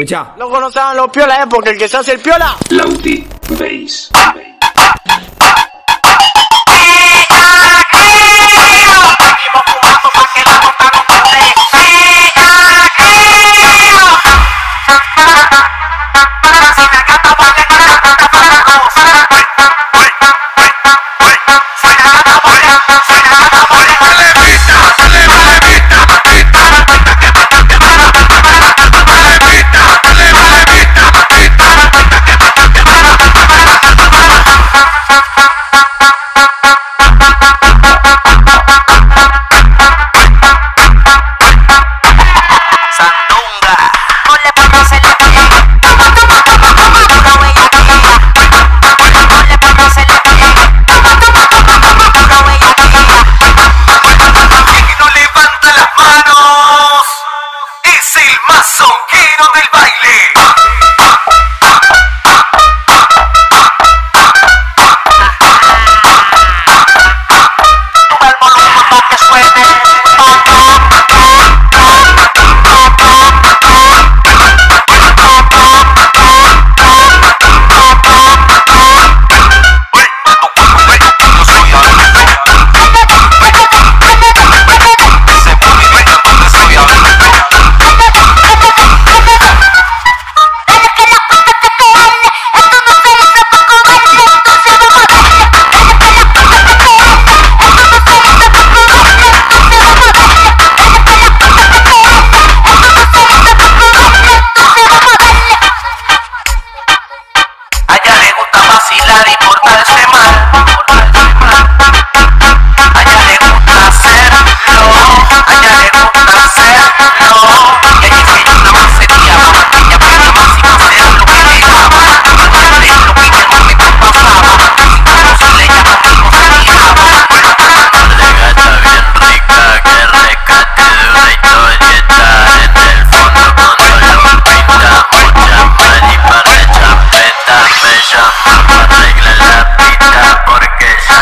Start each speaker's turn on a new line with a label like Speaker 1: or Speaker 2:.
Speaker 1: Escucha.
Speaker 2: No conocen los piolas, ¿eh? Porque el que se hace el piola.
Speaker 3: with it.